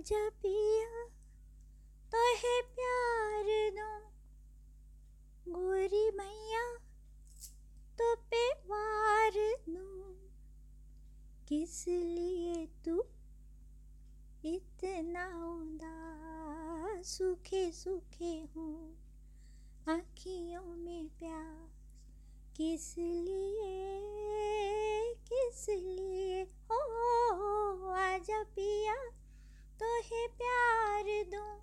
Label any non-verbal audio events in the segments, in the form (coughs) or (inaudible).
आजा पिया तो है प्यार दो। गोरी मैया तो पे वार दूँ। किस लिए तू इतना उदास सूखे सूखे हूँ? आँखियों में प्यास किस लिए किस लिए? हो आजा पिया। तो है प्यार दूँ?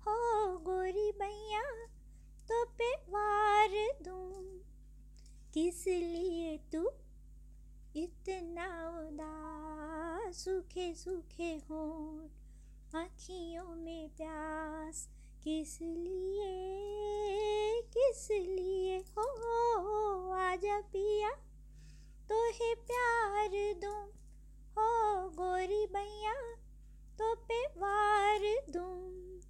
हो गोरी मैया तो पे वार दूँ? किस लिए तू इतना उदास सूखे सूखे हो आँखियों में प्यास? किस लिए किस लिए? हो आजा पिया तो है प्यार दूँ? हो गोरी मैया तो पे वार दूँ।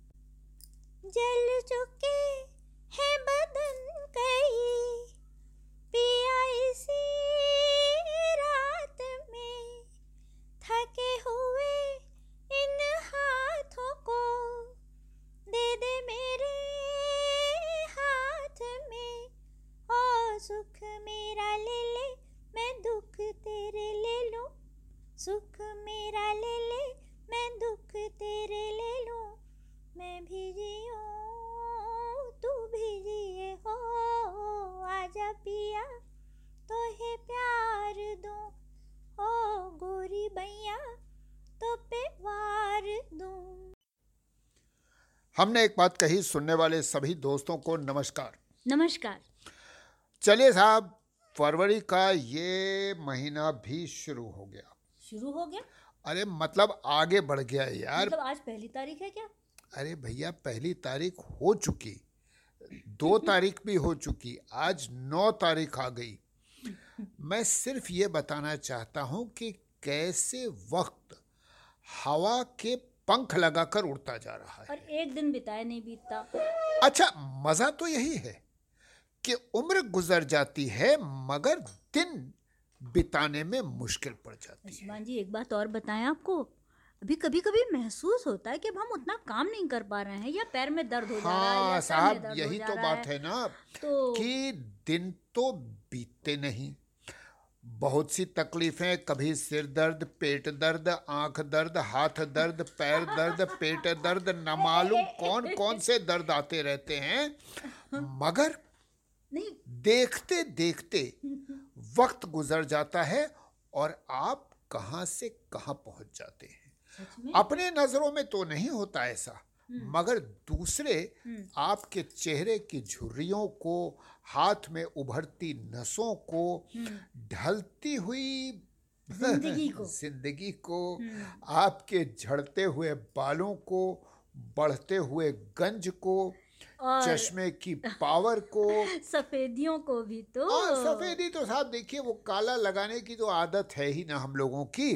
जल चुके हैं बदन कई, पिया इसी रात में थके हुए इन हाथों को दे दे मेरे हाथ में। ओ सुख मेरा ले ले, मैं दुख तेरे ले लूँ। सुख मेरा हमने एक बात कही सुनने वाले सभी दोस्तों को नमस्कार। नमस्कार। चलिए साहब फरवरी का ये महीना भी शुरू हो गया। शुरू हो गया? अरे मतलब आगे बढ़ गया यार। मतलब आज पहली तारीख है क्या? अरे भैया पहली तारीख हो चुकी। दो (laughs) तारीख भी हो चुकी। आज नौ तारीख आ गई। (laughs) मैं सिर्फ़ ये बताना चाहता हूँ कि कैसे वक्त हवा के पंख लगाकर उड़ता जा रहा है। और एक दिन बिताए नहीं बीतता। अच्छा मज़ा तो यही है कि उम्र गुजर जाती है मगर दिन बिताने में मुश्किल पड़ जाती है। जी एक बात और बताएँ आपको। अभी कभी कभी महसूस होता है कि अब हम उतना काम नहीं कर पा रहे हैं या पैर में दर्द हो जा रहा है या हाँ साहब यही तो बात है। ना तो कि दिन तो बीतते नहीं। बहुत सी तकलीफें कभी सिर दर्द पेट दर्द आँख दर्द हाथ दर्द पैर दर्द पेट दर्द न मालूम कौन कौन से दर्द आते रहते हैं। मगर नहीं। देखते देखते वक्त गुजर जाता है और आप कहाँ से कहाँ पहुँच जाते हैं। अपने नज़रों में तो नहीं होता ऐसा। मगर दूसरे आपके चेहरे की झुर्रियों को हाथ में उभरती नसों को ढलती हुई (laughs) ज़िंदगी को। ज़िंदगी को आपके झड़ते हुए बालों को बढ़ते हुए गंज को चश्मे की (laughs) पावर को। सफेदियों को भी तो। और सफेदी तो साहब देखिए वो काला लगाने की तो आदत है ही ना हम लोगों की।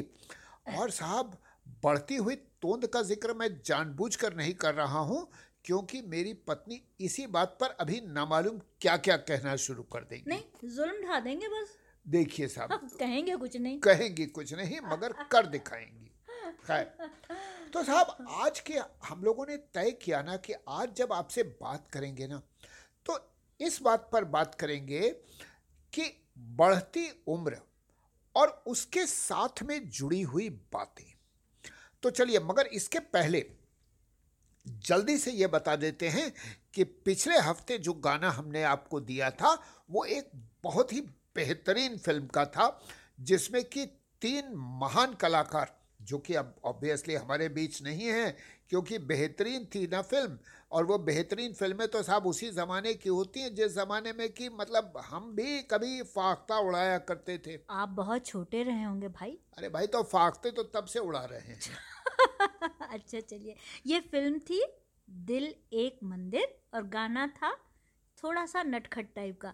और साहब बढ़ती हुई तोंद का ज़िक्र मैं जानबूझकर नहीं कर रहा हूँ क्योंकि मेरी पत्नी इसी बात पर अभी नामालूम क्या क्या कहना शुरू कर देंगी। नहीं जुल्म ढा देंगे बस। देखिए साहब। कहेंगे कुछ नहीं। कहेंगी कुछ नहीं मगर कर दिखाएँगी। खैर तो साहब आज के हम लोगों ने तय किया ना कि आज जब आपसे बात करेंगे ना तो इस बात पर बात करेंगे कि बढ़ती उम्र और उसके साथ में जुड़ी हुई बातें। तो चलिए मगर इसके पहले जल्दी से ये बता देते हैं कि पिछले हफ़्ते जो गाना हमने आपको दिया था वो एक बहुत ही बेहतरीन फ़िल्म का था जिसमें कि तीन महान कलाकार जो कि अब ऑब्वियसली हमारे बीच नहीं है क्योंकि बेहतरीन थी ना फ़िल्म और वो बेहतरीन फ़िल्में तो साहब उसी ज़माने की होती हैं जिस ज़माने में कि मतलब हम भी कभी फाख्ता उड़ाया करते थे। आप बहुत छोटे रहे होंगे भाई। अरे भाई तो फाख्ते तो तब से उड़ा रहे हैं। (laughs) अच्छा चलिए। ये फ़िल्म थी दिल एक मंदिर और गाना था थोड़ा सा नटखट टाइप का।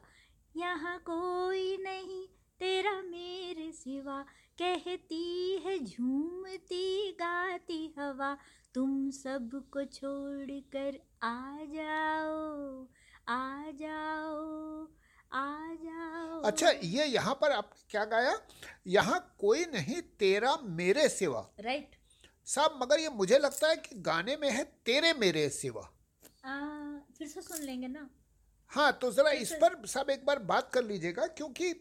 यहाँ कोई नहीं तेरा मेरे सिवा कहती है झूमती गाती हवा तुम सबको छोड़ कर आ जाओ आ जाओ आ जाओ। अच्छा ये यहाँ पर आपने क्या गाया? यहाँ कोई नहीं तेरा मेरे सिवा। राइट साहब मगर ये मुझे लगता है कि गाने में है तेरे मेरे सिवा। आ, फिर से सुन लेंगे ना। हाँ तो जरा इस पर सब एक बार बात कर लीजिएगा क्योंकि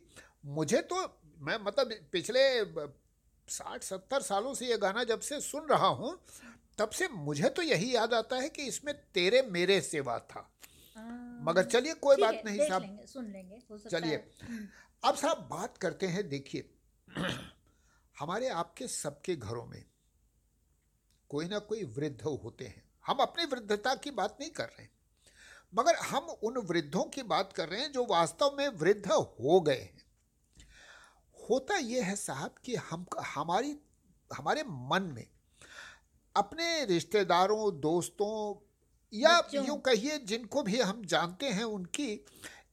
मुझे तो मैं मतलब पिछले साठ सत्तर सालों से ये गाना जब से सुन रहा हूँ तब से मुझे तो यही याद आता है कि इसमें तेरे मेरे सेवा था। आ, मगर चलिए कोई बात नहीं साहब। सुन लेंगे चलिए। हम्म, अब साहब बात करते हैं देखिए (clears throat) हमारे आपके सबके घरों में। कोई ना कोई वृद्ध होते हैं। हम अपनी वृद्धता की बात नहीं कर रहे हैं। मगर हम उन वृद्धों की बात कर रहे हैं जो वास्तव में वृद्ध हो गए हैं। होता यह है साहब कि हम हमारी हमारे मन में अपने रिश्तेदारों दोस्तों या। यूँ कहिए जिनको भी हम जानते हैं उनकी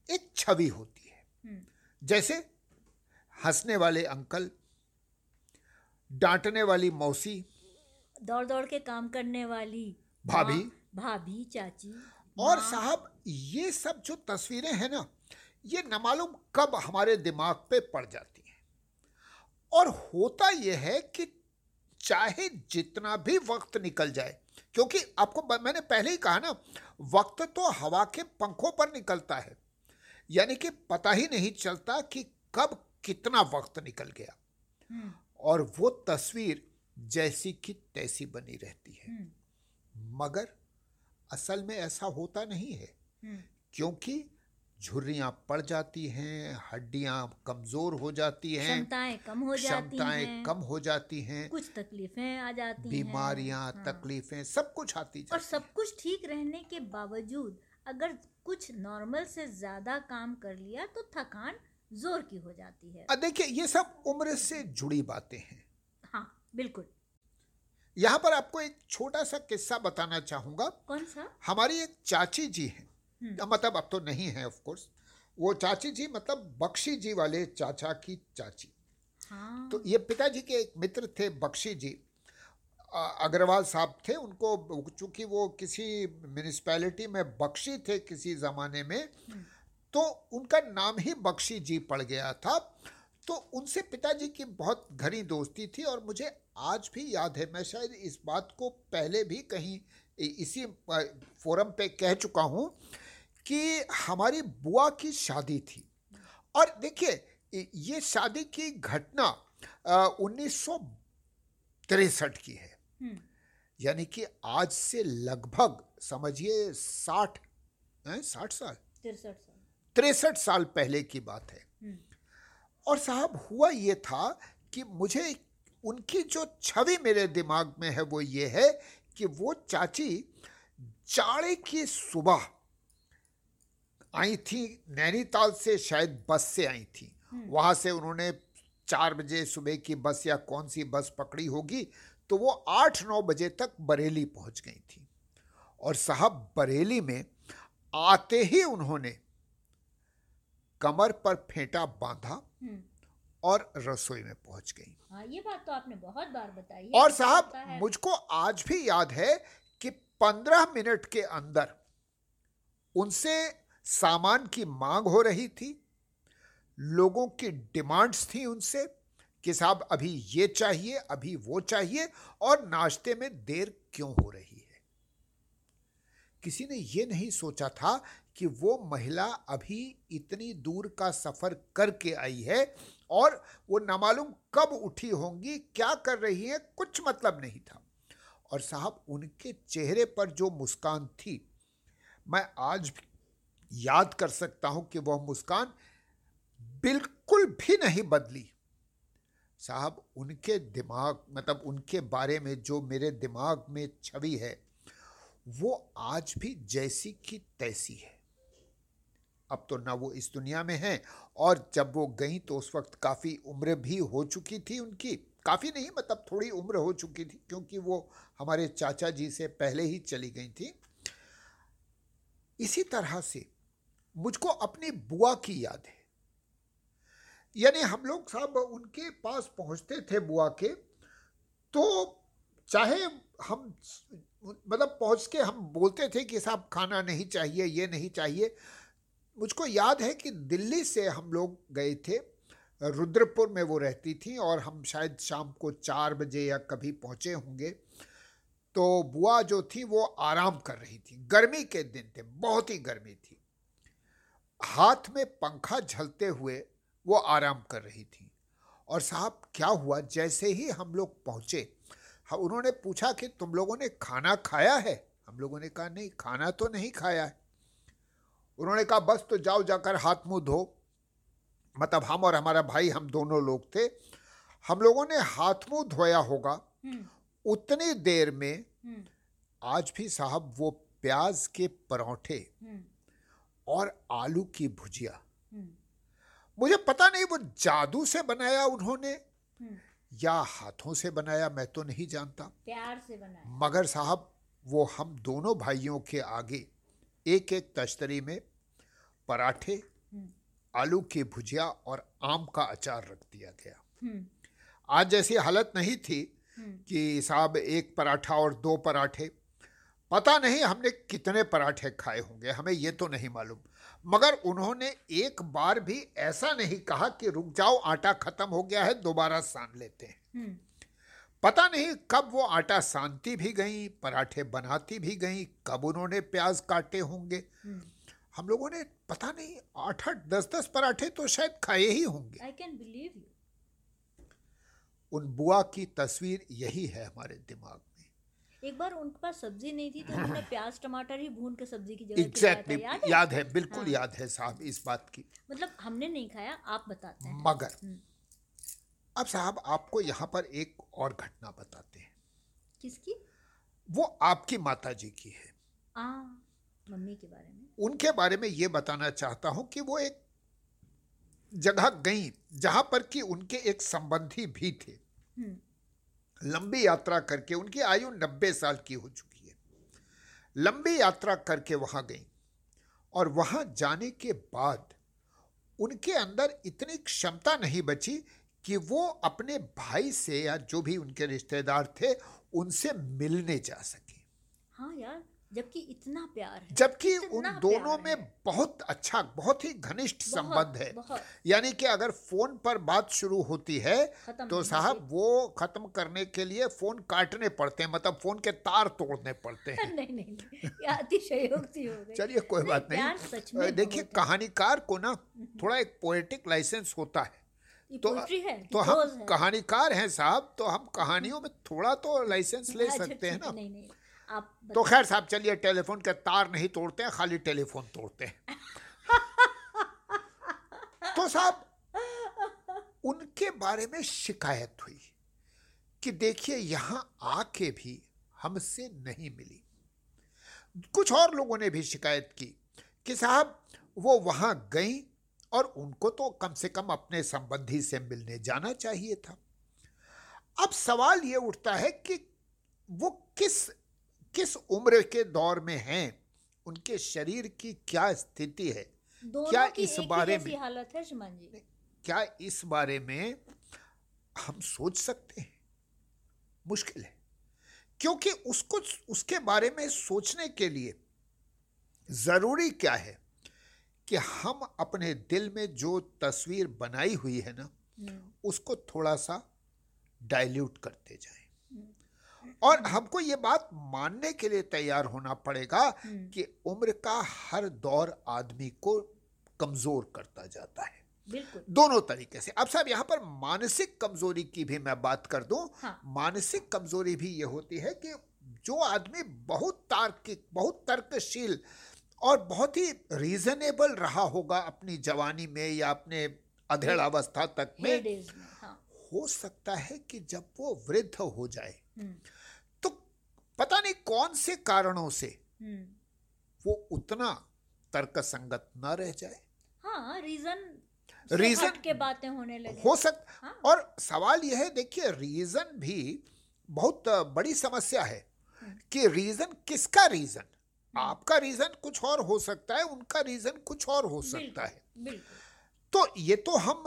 एक छवि होती है। हम्म, जैसे हंसने वाले अंकल डांटने वाली मौसी दौड़ दौड़ के काम करने वाली। भाभी। भाभी चाची। और साहब ये सब जो तस्वीरें हैं ना ये न मालूम कब हमारे दिमाग पे पड़ जाती हैं। और होता यह है कि चाहे जितना भी वक्त निकल जाए क्योंकि आपको मैंने पहले ही कहा ना वक्त तो हवा के पंखों पर निकलता है। यानी कि पता ही नहीं चलता कि कब कितना वक्त निकल गया। हम्म, और वो तस्वीर जैसी की तैसी बनी रहती है। हम्म, मगर असल में ऐसा होता नहीं है हम्म, क्योंकि झुर्रियाँ पड़ जाती हैं हड्डियाँ कमज़ोर हो जाती हैं क्षमताएँ कम हो जाती हैं कम हो जाती हैं कुछ तकलीफें आ जाती हैं। बीमारियाँ हाँ। तकलीफें सब कुछ आती और जाती हैं। सब कुछ ठीक रहने के बावजूद अगर कुछ नॉर्मल से ज़्यादा काम कर लिया तो थकान ज़ोर की हो जाती है। देखिए ये सब उम्र से जुड़ी बातें हाँ। बिल्कुल। यहाँ पर आपको एक छोटा सा किस्सा बताना चाहूँगा। कौन सा हमारी एक चाची जी हैं। हम्म। मतलब अब तो नहीं है ऑफ़ कोर्स वो चाची जी मतलब बख्शी जी वाले चाचा की चाची। हाँ। तो ये पिताजी के एक मित्र थे बख्शी जी। अग्रवाल साहब थे उनको चूँकि वो किसी म्यूनिसपैलिटी में बख्शी थे किसी ज़माने में तो उनका नाम ही बख्शी जी पड़ गया था। तो उनसे पिताजी की बहुत घनी दोस्ती थी और मुझे आज भी याद है। मैं शायद इस बात को पहले भी कहीं इसी फोरम पे कह चुका हूँ कि हमारी बुआ की शादी थी। और देखिए ये शादी की घटना उन्नीस सौ तिरसठ की है। हम्म, यानी कि आज से लगभग समझिए साठ साठ साल? तिरसठ साल। तिरसठ साल पहले की बात है। और साहब हुआ ये था कि मुझे उनकी जो छवि मेरे दिमाग में है वो ये है कि वो चाची जाड़े की सुबह आई थी नैनीताल से शायद बस से आई थी। वहाँ से उन्होंने चार बजे सुबह की बस या कौन सी बस पकड़ी होगी तो वो आठ नौ बजे तक बरेली पहुँच गई थी। और साहब बरेली में आते ही उन्होंने कमर पर फेंटा बांधा हम्म, और रसोई में पहुँच गई। हाँ ये बात तो आपने बहुत बार बताई और साहब मुझको आज भी याद है कि पंद्रह मिनट के अंदर उनसे सामान की मांग हो रही थी लोगों की डिमांड्स थी उनसे कि साहब अभी ये चाहिए अभी वो चाहिए और नाश्ते में देर क्यों हो रही है? किसी ने ये नहीं सोचा था कि वो महिला अभी इतनी दूर का सफ़र करके आई है और वो नामालूम कब उठी होंगी, क्या कर रही है, कुछ मतलब नहीं था। और साहब, उनके चेहरे पर जो मुस्कान थी, मैं आज भी याद कर सकता हूँ कि वह मुस्कान बिल्कुल भी नहीं बदली। साहब, उनके दिमाग मतलब उनके बारे में जो मेरे दिमाग में छवि है, वो आज भी जैसी की तैसी है। अब तो ना वो इस दुनिया में हैं। और जब वो गई तो उस वक्त काफ़ी उम्र भी हो चुकी थी उनकी। काफ़ी नहीं मतलब थोड़ी उम्र हो चुकी थी, क्योंकि वो हमारे चाचा जी से पहले ही चली गई थी। इसी तरह से मुझको अपनी बुआ की याद है। यानी हम लोग साहब उनके पास पहुँचते थे बुआ के तो चाहे हम मतलब पहुँच के हम बोलते थे कि साहब, खाना नहीं चाहिए, ये नहीं चाहिए। मुझको याद है कि दिल्ली से हम लोग गए थे, रुद्रपुर में वो रहती थी और हम शायद शाम को चार बजे या कभी पहुँचे होंगे। तो बुआ जो थी वो आराम कर रही थी। गर्मी के दिन थे, बहुत ही गर्मी थी। हाथ में पंखा झलते हुए वो आराम कर रही थी। और साहब, क्या हुआ? जैसे ही हम लोग पहुँचे उन्होंने पूछा कि तुम लोगों ने खाना खाया है? हम लोगों ने कहा, नहीं, खाना तो नहीं खाया है। उन्होंने कहा बस तो जाओ जाकर हाथ मुँह धो। मतलब हम और हमारा भाई हम दोनों लोग थे। हम लोगों ने हाथ मुँह धोया होगा। हम्म। उतनी देर में हम्म। आज भी साहब वो प्याज के परोठे हम्म। और आलू की भुजिया। मुझे पता नहीं वो जादू से बनाया उन्होंने या हाथों से बनाया मैं तो नहीं जानता। प्यार से बनाया। मगर साहब वो हम दोनों भाइयों के आगे एक एक तश्तरी में पराठे आलू की भुजिया और आम का अचार रख दिया गया। आज जैसी हालत नहीं थी कि साहब एक पराठा और दो पराठे। पता नहीं हमने कितने पराठे खाए होंगे हमें ये तो नहीं मालूम। मगर उन्होंने एक बार भी ऐसा नहीं कहा कि रुक जाओ आटा खत्म हो गया है दोबारा सान लेते हैं। हम्म। पता नहीं कब वो आटा सानती भी गई पराठे बनाती भी गई कब उन्होंने प्याज काटे होंगे। हम्म। हम लोगों ने पता नहीं आठ आठ दस दस पराठे तो शायद खाए ही होंगे। आई कैन बिलीव यू उन बुआ की तस्वीर यही है हमारे दिमाग में। एक बार उनके पास सब्ज़ी नहीं थी तो उन्होंने (laughs) प्याज टमाटर ही भून के सब्ज़ी की जगह exactly, याद है? याद है बिल्कुल हाँ। याद है साहब इस बात की। मतलब हमने नहीं खाया आप बताते हैं। मगर हम्म। अब साहब आपको यहाँ पर एक और घटना बताते हैं। किसकी? वो आपकी माता जी की है। आ, मम्मी के बारे में। उनके बारे में ये बताना चाहता हूँ कि वो एक जगह गई जहाँ पर कि उनके एक संबंधी भी थे। हम्म। लंबी यात्रा करके उनकी आयु नब्बे साल की हो चुकी है। लंबी यात्रा करके वहाँ गई और वहाँ जाने के बाद उनके अंदर इतनी क्षमता नहीं बची कि वो अपने भाई से या जो भी उनके रिश्तेदार थे उनसे मिलने जा सके। हाँ यार जबकि इतना प्यार है जबकि उन दोनों में बहुत अच्छा बहुत ही घनिष्ठ संबंध है। यानी कि अगर फ़ोन पर बात शुरू होती है तो साहब वो खत्म करने के लिए फ़ोन काटने पड़ते हैं मतलब फ़ोन के तार तोड़ने पड़ते (laughs) हैं। नहीं नहीं चलिए कोई बात नहीं। देखिए कहानीकार को ना हम्म। थोड़ा एक पोएटिक लाइसेंस होता है। तो है, तो हम कहानीकार हैं साहब तो हम कहानियों में थोड़ा तो लाइसेंस ले सकते हैं ना। नहीं नहीं आप तो खैर साहब चलिए टेलीफोन के तार नहीं तोड़ते हैं खाली टेलीफोन तोड़ते हैं। तो साहब उनके बारे में शिकायत हुई कि देखिए यहाँ आके भी हमसे नहीं मिली। कुछ और लोगों ने भी शिकायत की कि साहब वो वहाँ गई और उनको तो कम से कम अपने संबंधी से मिलने जाना चाहिए था। अब सवाल ये उठता है कि वो किस किस उम्र के दौर में हैं? उनके शरीर की क्या स्थिति है? क्या इस बारे में हालत है जी। क्या इस बारे में हम सोच सकते हैं? मुश्किल है। क्योंकि उसको उसके बारे में सोचने के लिए ज़रूरी क्या है? कि हम अपने दिल में जो तस्वीर बनाई हुई है ना हम्म। उसको थोड़ा सा डाइल्यूट करते जाए और हमको ये बात मानने के लिए तैयार होना पड़ेगा हम्म। कि उम्र का हर दौर आदमी को कमज़ोर करता जाता है दोनों तरीके से अब साहब यहाँ पर मानसिक कमज़ोरी की भी मैं बात कर दूँ हाँ। मानसिक कमज़ोरी भी ये होती है कि जो आदमी बहुत तार्किक बहुत तर्कशील और बहुत ही रीजनेबल रहा होगा अपनी जवानी में या अपने अधेड़ अवस्था तक में हाँ। हो सकता है कि जब वो वृद्ध हो जाए तो पता नहीं कौन से कारणों से हम्म। वो उतना तर्क संगत न रह जाए हाँ रीजन रीजन के बातें होने लगे हो सक हाँ? और सवाल यह है देखिए रीजन भी बहुत बड़ी समस्या है हम्म। कि रीजन किसका रीजन हम्म। आपका रीजन कुछ और हो सकता है उनका रीजन कुछ और हो सकता है। तो ये तो हम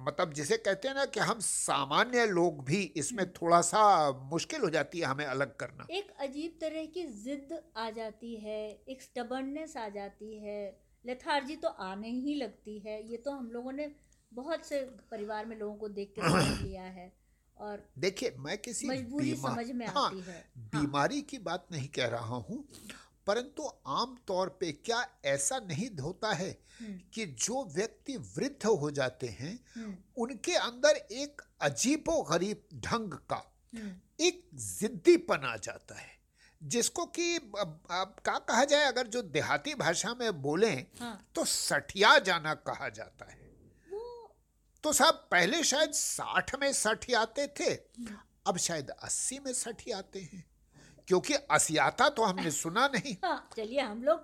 मतलब जिसे कहते हैं ना कि हम सामान्य लोग भी इसमें हम्म। थोड़ा सा मुश्किल हो जाती है हमें अलग करना। एक अजीब तरह की जिद आ जाती है एक स्टबर्डनेस आ जाती है लेथार्जी तो आने ही लगती है। ये तो हम लोगों ने बहुत से परिवार में लोगों को देख के (coughs) लिया है और देखिए मैं किसी मजबूरी बीमा- समझ में हाँ, आती है। हाँ, बीमारी की बात नहीं कह रहा हूँ। परंतु आम तौर पे क्या ऐसा नहीं होता है हम्म, कि जो व्यक्ति वृद्ध हो जाते हैं हम्म, उनके अंदर एक अजीबो गरीब ढंग का हम्म, एक जिद्दीपन आ जाता है जिसको कि क्या कहा जाए अगर जो देहाती भाषा में बोलें हाँ। तो सठिया जाना कहा जाता है। तो साहब पहले शायद साठ में सठ आते थे अब शायद अस्सी में सठ आते हैं। क्योंकि असियाता तो हमने सुना नहीं। हाँ चलिए हम लोग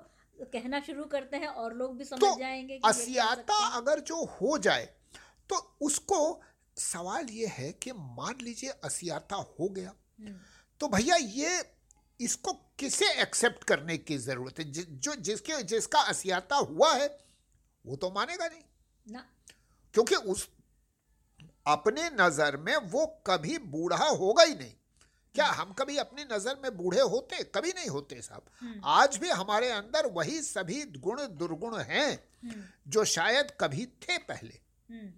कहना शुरू करते हैं और लोग भी समझ तो जाएँगे कि असियाता अगर जो हो जाए तो उसको सवाल ये है कि मान लीजिए असियाता हो गया हम्म, तो भैया ये इसको किसे एक्सेप्ट करने की ज़रूरत है? जि, जो जिसके जिसका असियाता हुआ है वो तो मानेगा नहीं। ना। क्योंकि उस अपने नज़र में वो कभी बूढ़ा होगा ही नहीं। क्या हम कभी अपनी नज़र में बूढ़े होते? कभी नहीं होते साहब। हम्म, आज भी हमारे अंदर वही सभी गुण दुर्गुण हैं हम्म, जो शायद कभी थे पहले। हम्म,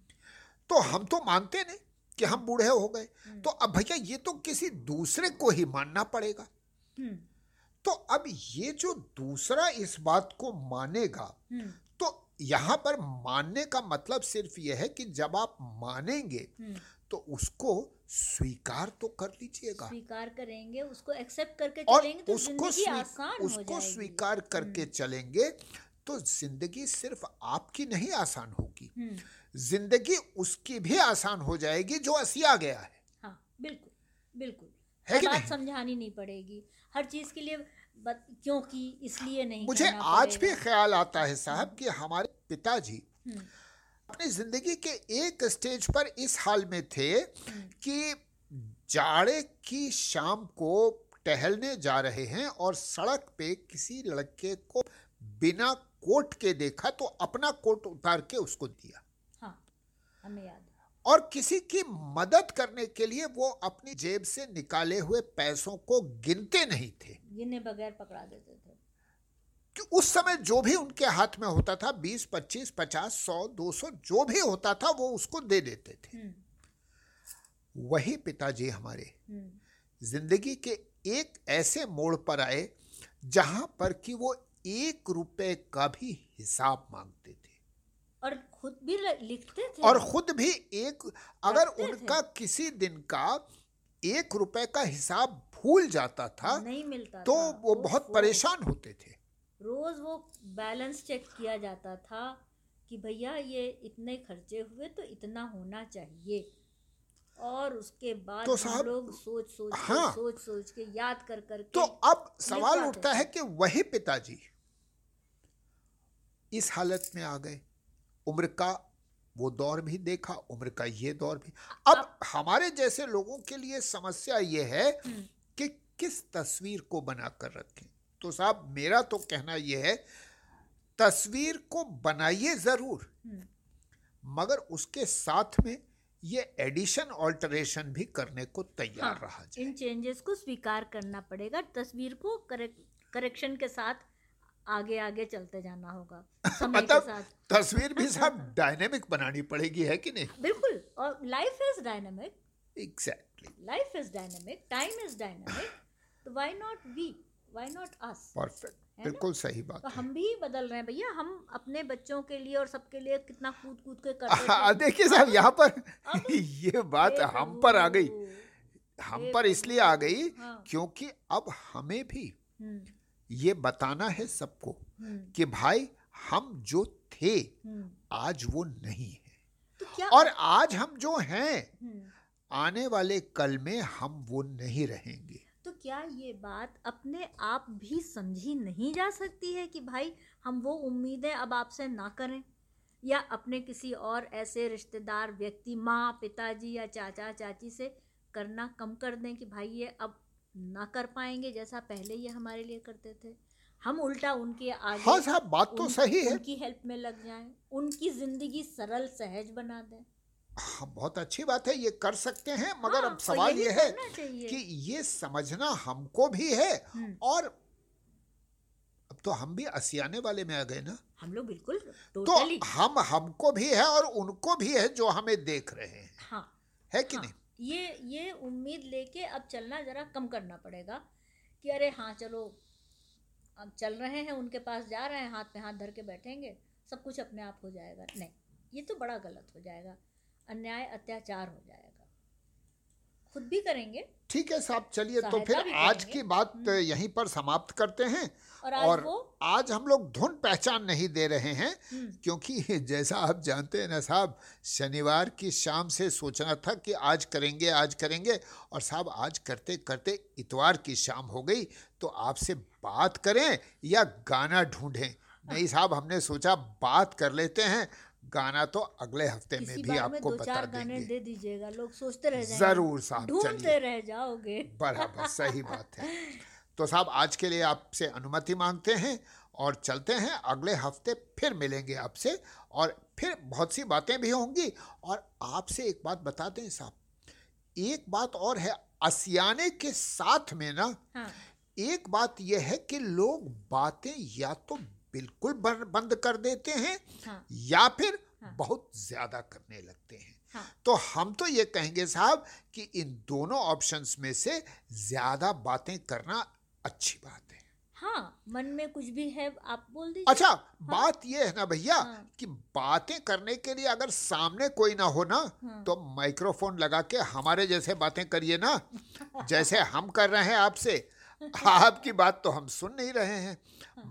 तो हम तो मानते नहीं कि हम बूढ़े हो गए। तो अब भैया ये तो किसी दूसरे को ही मानना पड़ेगा। तो अब ये जो दूसरा इस बात को मानेगा तो यहाँ पर मानने का मतलब सिर्फ़ यह है कि जब आप मानेंगे तो उसको स्वीकार तो कर लीजिएगा। स्वीकार करेंगे उसको एक्सेप्ट करके और चलेंगे तो उसको ज़िंदगी आसान उसको जाएगी। स्वीकार करके चलेंगे तो ज़िंदगी सिर्फ़ आपकी नहीं आसान होगी। हम्म, ज़िंदगी उसकी भी आसान हो जाएगी जो असिया गया है। हाँ बिल्कुल बिल्कुल। है बात? समझानी नहीं पड़ेगी। हर चीज़ के लिए बत, क्योंकि इसलिए नहीं मुझे आज भी ख्याल आता है साहब कि हमारे पिताजी हम्म, अपनी ज़िंदगी के एक स्टेज पर इस हाल में थे कि जाड़े की शाम को टहलने जा रहे हैं और सड़क पे किसी लड़के को बिना कोट के देखा तो अपना कोट उतार के उसको दिया। हाँ हमें याद है। और किसी की मदद करने के लिए वो अपनी जेब से निकाले हुए पैसों को गिनते नहीं थे। गिने बगैर पकड़ा देते थे। कि उस समय जो भी उनके हाथ में होता था बीस पच्चीस पचास सौ दो सौ जो भी होता था वो उसको दे देते थे। हम्म, वही पिताजी हमारे। हम्म, ज़िंदगी के एक ऐसे मोड़ पर आए जहाँ पर कि वो एक रुपए का भी हिसाब मांगते थे। और खुद भी लिखते थे? और खुद भी एक अगर। उनका किसी दिन का एक रुपए का हिसाब भूल जाता था नहीं मिलता तो था। वो बहुत परेशान होते थे। रोज वो बैलेंस चेक किया जाता था कि भैया ये इतने खर्चे हुए तो इतना होना चाहिए। और उसके बाद तो हम लोग सोच सोच के हाँ। सोच सोच के याद कर कर के तो अब सवाल उठता है कि वही पिताजी इस हालत में आ गए। उम्र का वो दौर भी देखा उम्र का ये दौर भी। अब हमारे जैसे लोगों के लिए समस्या ये है हम्म, कि किस तस्वीर को बनाकर रखें। तो साहब मेरा तो कहना यह है तस्वीर को बनाइए ज़रूर। हम्म, मगर उसके साथ में ये एडिशन ऑल्टरेशन भी करने को तैयार हाँ, रहा जाए। इन चेंजेस को स्वीकार करना पड़ेगा तस्वीर को करेक्शन के साथ आगे आगे चलते जाना होगा समय के मतलब साथ। तस्वीर भी साहब डायनेमिक बनानी पड़ेगी है कि नहीं? बिल्कुल और life is dynamic exactly life is dynamic time is dynamic तो why not we why not us perfect बिल्कुल सही बात तो हम भी बदल रहे हैं भैया। हम अपने बच्चों के लिए और सबके लिए कितना कूद कूद के करते हाँ, देखिए साहब यहाँ पर (laughs) ये बात हम पर आ गई। हम पर इसलिए आ गई हाँ, क्योंकि अब हमें भी हम्म, ये बताना है सबको हम्म, कि भाई हम जो थे हम्म, आज वो नहीं है। तो और आज हम जो हैं आने वाले कल में हम वो नहीं रहेंगे। तो क्या ये बात अपने आप भी समझी नहीं जा सकती है कि भाई हम वो उम्मीदें अब आपसे ना करें? या अपने किसी और ऐसे रिश्तेदार व्यक्ति माँ पिताजी या चाचा चाची से करना कम कर दें कि भाई ये अब ना कर पाएँगे जैसा पहले ये हमारे लिए करते थे? हम उल्टा उनके आगे हाँ साहब बात तो उन- सही है। उनकी हेल्प में लग जाएँ उनकी ज़िंदगी सरल सहज बना दें। हाँ, बहुत अच्छी बात है ये कर सकते हैं मगर हाँ, अब तो सवाल ये है कि ये समझना हमको भी है हम्म, और अब तो हम भी असियाने वाले में आ गए ना। हम लोग बिल्कुल तो हम हमको भी है और उनको भी है जो हमें देख रहे हैं। हाँ। है कि हाँ, नहीं? ये ये उम्मीद लेके अब चलना ज़रा कम करना पड़ेगा कि अरे हाँ चलो अब चल रहे हैं उनके पास जा रहे हैं हाथ पे हाथ धर के बैठेंगे सब कुछ अपने आप हो जाएगा। नहीं ये तो बड़ा गलत हो जाएगा। अन्याय अत्याचार हो जाएगा। खुद भी करेंगे ठीक है साहब चलिए तो फिर आज की बात हम्म। यहीं पर समाप्त करते हैं। और आज और आज हम लोग धुन पहचान नहीं दे रहे हैं हम्म, क्योंकि (laughs) जैसा आप जानते हैं ना साहब शनिवार की शाम से सोचना था कि आज करेंगे आज करेंगे। और साहब आज करते करते इतवार की शाम हो गई तो आपसे बात करें या गाना ढूंढें। नहीं साहब हमने सोचा बात कर लेते हैं गाना तो अगले हफ़्ते में भी में आपको दो बता देंगे। दे दीजिएगा लोग सोचते रह जाएँगे। ज़रूर साहब ढूंढते रह जाओगे। बराबर सही बात है। (laughs) तो साहब आज के लिए आपसे अनुमति मांगते हैं और चलते हैं। अगले हफ़्ते फिर मिलेंगे आपसे और फिर बहुत सी बातें भी होंगी। और आपसे एक बात बता दें साहब एक बात और है असियाने के साथ में ना हाँ। एक बात यह है कि लोग बातें या तो बिल्कुल बंद कर देते हैं हाँ या फिर हाँ। बहुत ज़्यादा करने लगते हैं हाँ तो हम तो ये कहेंगे साहब कि इन दोनों ऑप्शंस में से ज़्यादा बातें करना अच्छी बात है हाँ मन में कुछ भी है आप बोल दीजिए अच्छा हाँ। बात ये है ना भैया हाँ। कि बातें करने के लिए अगर सामने कोई ना हो ना हाँ। तो माइक्रोफोन लगा के हमारे जैसे बातें करिए ना (laughs) जैसे हम कर रहे हैं आपसे (laughs) आपकी बात तो हम सुन नहीं रहे हैं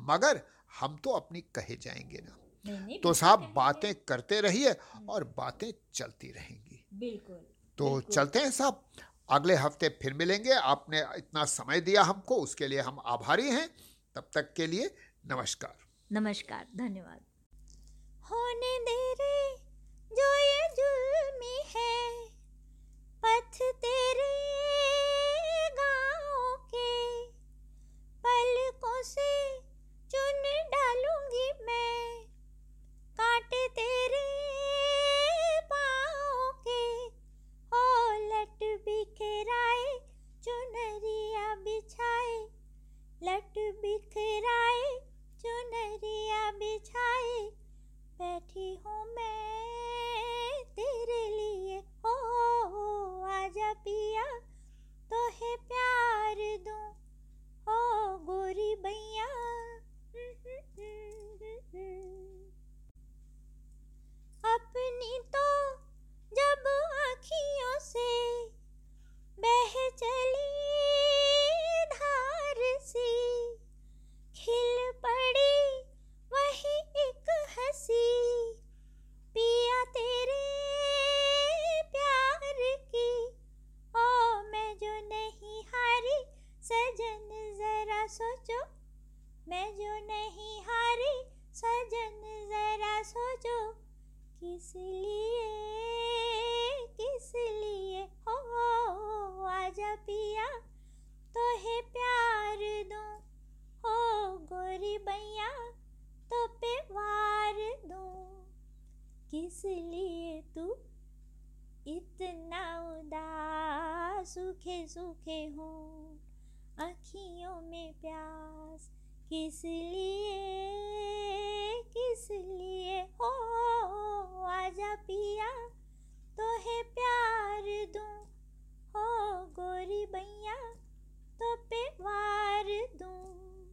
मगर हम तो अपनी कहे जाएँगे ना। नहीं नहीं तो साहब बातें करते रहिए और बातें चलती रहेंगी। बिल्कुल तो बिल्कुल। चलते हैं साहब। अगले हफ़्ते फिर मिलेंगे। आपने इतना समय दिया हमको उसके लिए हम आभारी हैं। तब तक के लिए नमस्कार। नमस्कार धन्यवाद। होने दे रे जो ये जुल्मी है पथ तेरे गाँव के पलकों से चुन डालूँगी मैं। कांटे तेरे पाँव के। लट बिखराए चुनरिया बिछाए। लट बिखराए चुनरिया बिछाए। बैठी हूँ मैं तेरे लिए। ओ, ओ आजा पिया तो है प्यार दूँ। ओ गोरी बैया अपनी तो जब से बह चली धार सी, खिल पड़ी वही एक हँसी। पिया तेरे प्यार की, ओ मैं जो नहीं हारी, सजन जरा सोचो, मैं जो नहीं सजन जरा सोचो, किस लिए किस लिए? हो आजा पिया तो है प्यार दूँ। हो, गोरी बैया तो पे वार दूँ। किस लिए तू इतना उदास, सूखे सूखे हो अखियों में प्यास? किस लिए किस लिए? ओ, आजा पिया तो है प्यार दूँ। हो गोरी बैया तो पे वार दूँ।